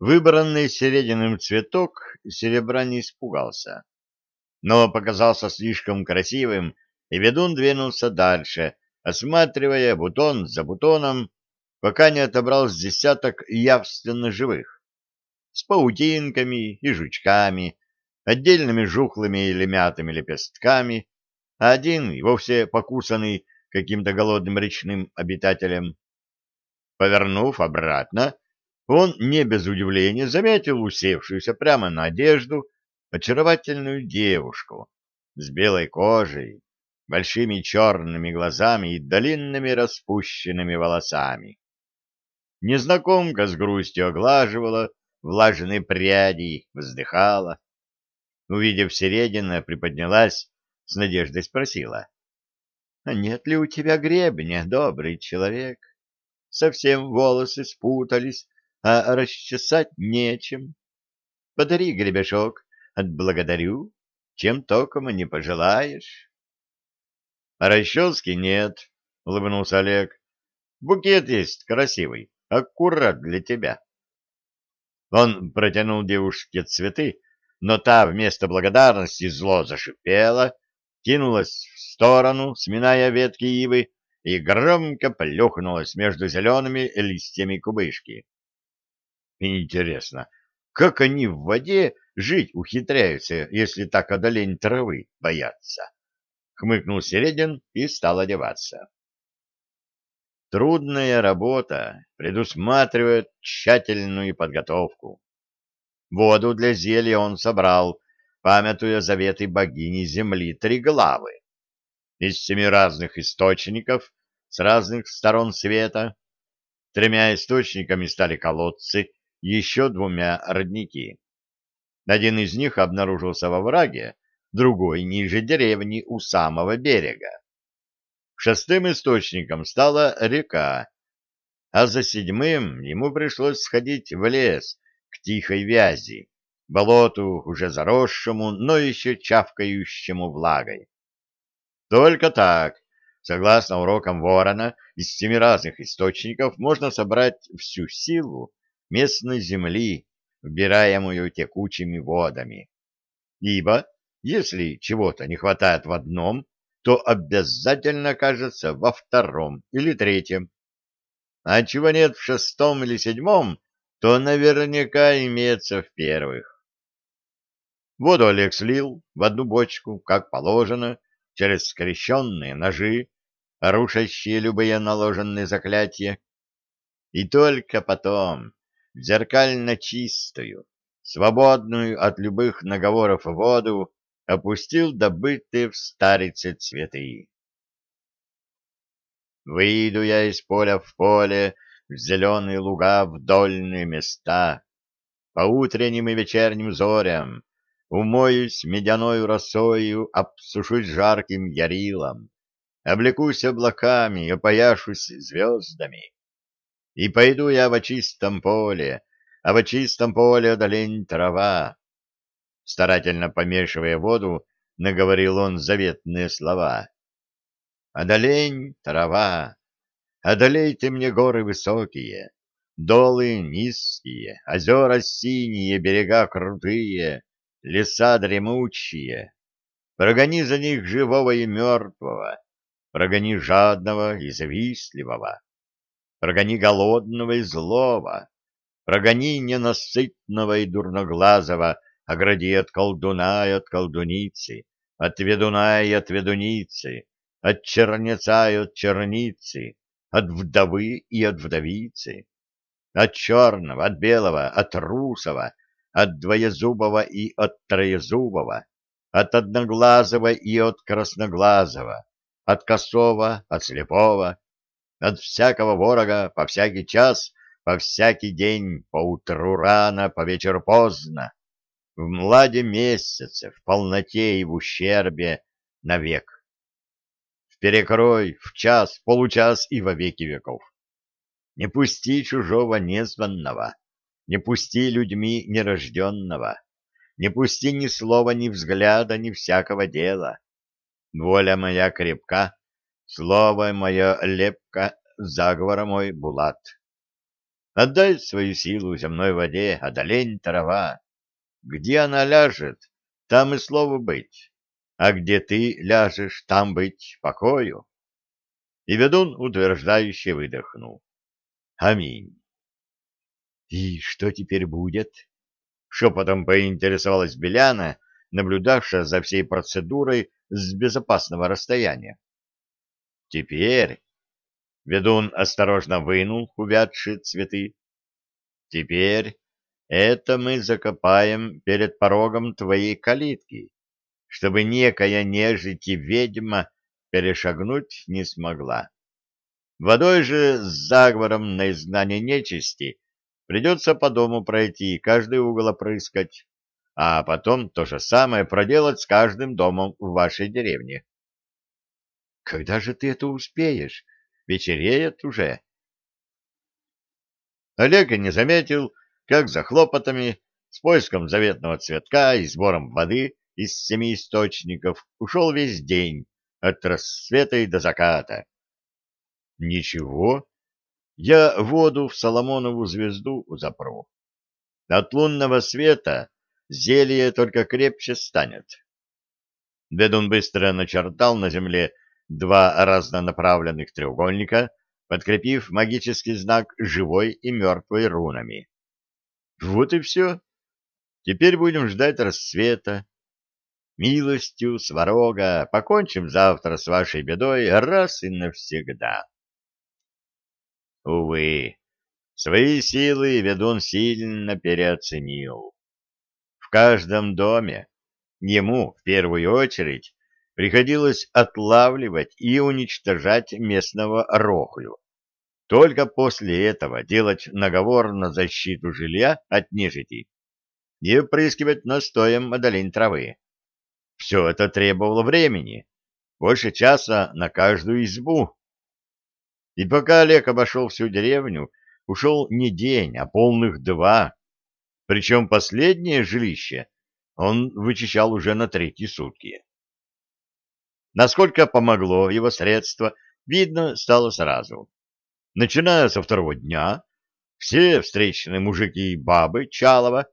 Выбранный серединым цветок серебра не испугался, но показался слишком красивым, и ведун двинулся дальше, осматривая бутон за бутоном, пока не отобрал с десяток явственно живых, с паутинками и жучками, отдельными жухлыми или мятыми лепестками, а один и вовсе покусанный каким-то голодным речным обитателем. Повернув обратно, он не без удивления заметил усевшуюся прямо на одежду очаровательную девушку с белой кожей, большими черными глазами и длинными распущенными волосами. Незнакомка с грустью оглаживала влажные пряди, вздыхала. Увидев Середина, приподнялась, с надеждой спросила. — А нет ли у тебя гребня, добрый человек? Совсем волосы спутались, а расчесать нечем. Подари гребешок, отблагодарю, чем токома не пожелаешь. — расчески нет, — улыбнулся Олег. — Букет есть красивый, аккурат для тебя. Он протянул девушке цветы, но та вместо благодарности зло зашипела, кинулась в сторону, сминая ветки ивы, и громко плюхнулась между зелеными листьями кубышки. Интересно, как они в воде жить ухитряются, если так одолень травы боятся? Хмыкнул Середин и стал одеваться. Трудная работа предусматривает тщательную подготовку. Воду для зелья он собрал, памятуя заветы богини земли Триглавы. Из семи разных источников с разных сторон света. Тремя источниками стали колодцы, еще двумя родники. Один из них обнаружился во враге, другой ниже деревни у самого берега. Шестым источником стала река, а за седьмым ему пришлось сходить в лес к тихой вязи, болоту, уже заросшему, но еще чавкающему влагой. Только так, согласно урокам Ворона, из семи разных источников можно собрать всю силу местной земли, вбираемую текучими водами. Ибо, если чего-то не хватает в одном, то обязательно окажется во втором или третьем. А чего нет в шестом или седьмом, то наверняка имеется в первых. Воду Олег слил в одну бочку, как положено, через скрещенные ножи, рушащие любые наложенные заклятия, и только потом зеркально чистую, свободную от любых наговоров воду, опустил добытые в старице цветы. Выйду я из поля в поле, в зеленые луга, в дольные места, по утренним и вечерним зорям, умоюсь медяною росою, обсушусь жарким ярилом, облекусь облаками, опояшусь звездами. И пойду я в чистом поле, а в чистом поле долень трава. Старательно помешивая воду, наговорил он заветные слова. Одолень трава, одолей ты мне горы высокие, долы низкие, озера синие, берега крутые, леса дремучие. Прогони за них живого и мертвого, прогони жадного и завистливого прогони голодного и злого, прогони ненасытного и дурноглазого, огради от колдуна и от колдуницы, от ведуна и от ведуницы, от чернеца и от черницы, от вдовы и от вдовицы, от черного, от белого, от русого, от двоезубого и от троезубого, от одноглазого и от красноглазого, от косого, от слепого, от всякого ворога по всякий час, по всякий день, по утру рано, по вечеру поздно, в младе месяце, в полноте и в ущербе навек. В перекрой, в час, получас и во веки веков. Не пусти чужого незваного, не пусти людьми нерожденного, не пусти ни слова, ни взгляда, ни всякого дела. Воля моя крепка, Слово мое лепко, заговора мой булат. Отдай свою силу земной воде, одолень трава. Где она ляжет, там и слово быть, а где ты ляжешь, там быть покою. И ведун утверждающе выдохнул. Аминь. И что теперь будет? Шепотом поинтересовалась Беляна, наблюдавшая за всей процедурой с безопасного расстояния. Теперь ведун осторожно вынул увядшие цветы. Теперь это мы закопаем перед порогом твоей калитки, чтобы некая нежить и ведьма перешагнуть не смогла. Водой же с заговором на изгнание нечисти придется по дому пройти и каждый угол опрыскать, а потом то же самое проделать с каждым домом в вашей деревне. — Когда же ты это успеешь? Вечереет уже. Олег не заметил, как за хлопотами, с поиском заветного цветка и сбором воды из семи источников ушел весь день, от рассвета и до заката. Ничего, я воду в Соломонову звезду запру. От лунного света зелье только крепче станет. Ведун быстро начертал на земле два разнонаправленных треугольника, подкрепив магический знак живой и мертвой рунами. Вот и все. Теперь будем ждать рассвета. Милостью, сварога, покончим завтра с вашей бедой раз и навсегда. Увы, свои силы ведун сильно переоценил. В каждом доме ему, в первую очередь, приходилось отлавливать и уничтожать местного рохлю. Только после этого делать наговор на защиту жилья от нежити и опрыскивать настоем одолень травы. Все это требовало времени, больше часа на каждую избу. И пока Олег обошел всю деревню, ушел не день, а полных два. Причем последнее жилище он вычищал уже на третьи сутки. Насколько помогло его средство, видно стало сразу. Начиная со второго дня, все встречные мужики и бабы Чалова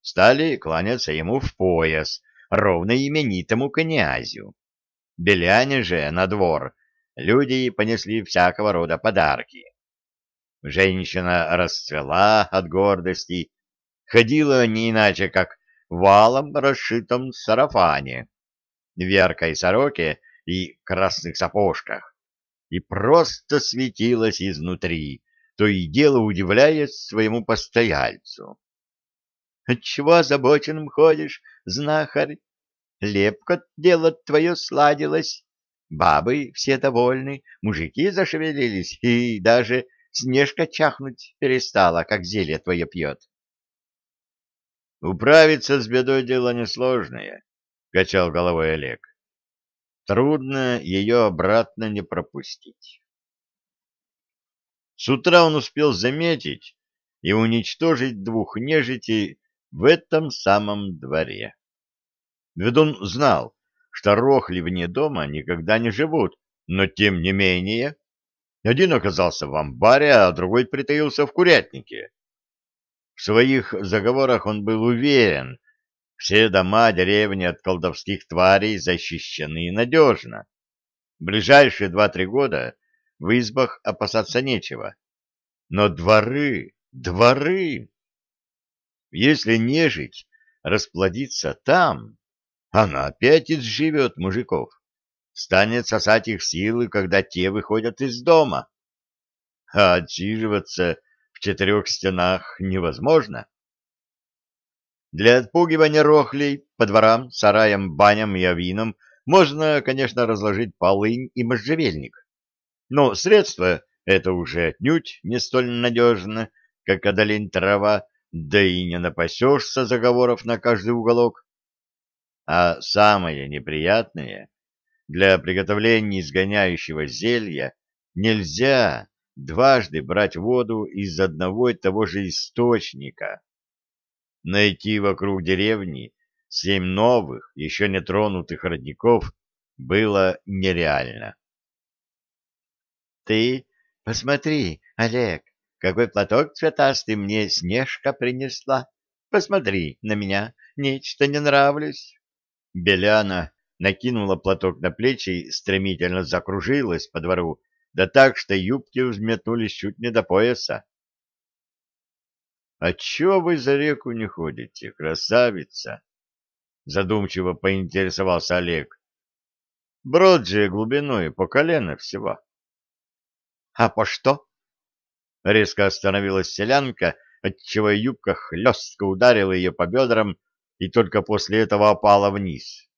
стали кланяться ему в пояс, ровно именитому князю. Беляне же на двор люди понесли всякого рода подарки. Женщина расцвела от гордости, ходила не иначе, как валом расшитом сарафане, в яркой сороке и красных сапожках, и просто светилась изнутри, то и дело удивляясь своему постояльцу. — Отчего озабоченным ходишь, знахарь? Лепко дело твое сладилось. Бабы все довольны, мужики зашевелились, и даже Снежка чахнуть перестала, как зелье твое пьет. Управиться с бедой дело несложное, — качал головой Олег. Трудно ее обратно не пропустить. С утра он успел заметить и уничтожить двух нежитей в этом самом дворе. Ведун знал, что рохли вне дома никогда не живут, но тем не менее один оказался в амбаре, а другой притаился в курятнике. В своих заговорах он был уверен, все дома деревни от колдовских тварей защищены надежно. Ближайшие два-три года в избах опасаться нечего. Но дворы, дворы! Если нежить расплодится там, она опять изживет мужиков, станет сосать их силы, когда те выходят из дома. А отсиживаться в четырех стенах невозможно. Для отпугивания рохлей по дворам, сараям, баням и авинам можно, конечно, разложить полынь и можжевельник. Но средство это уже отнюдь не столь надежно, как одолень трава, да и не напасешься заговоров на каждый уголок. А самое неприятное, для приготовления изгоняющего зелья нельзя дважды брать воду из одного и того же источника. Найти вокруг деревни семь новых, еще не тронутых родников было нереально. — Ты посмотри, Олег, какой платок цветастый мне Снежка принесла. Посмотри на меня, нечто не нравлюсь. Беляна накинула платок на плечи и стремительно закружилась по двору, да так, что юбки взметнулись чуть не до пояса. — А чего вы за реку не ходите, красавица? — задумчиво поинтересовался Олег. — Брод же глубиной по колено всего. — А по что? Резко остановилась селянка, отчего юбка хлестко ударила ее по бедрам и только после этого опала вниз.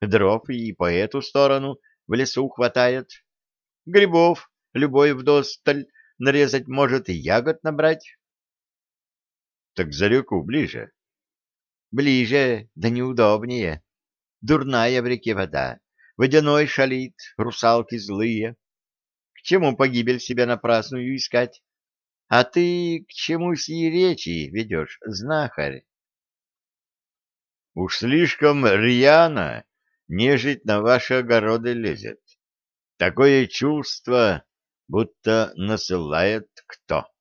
Дров и по эту сторону в лесу хватает. Грибов любой вдосталь нарезать может и ягод набрать. Так за реку ближе. Ближе, да неудобнее. Дурная в реке вода, водяной шалит, русалки злые. К чему погибель себе напрасную искать? А ты к чему сии речи ведешь, знахарь? Уж слишком рьяно нежить на ваши огороды лезет. Такое чувство, будто насылает кто.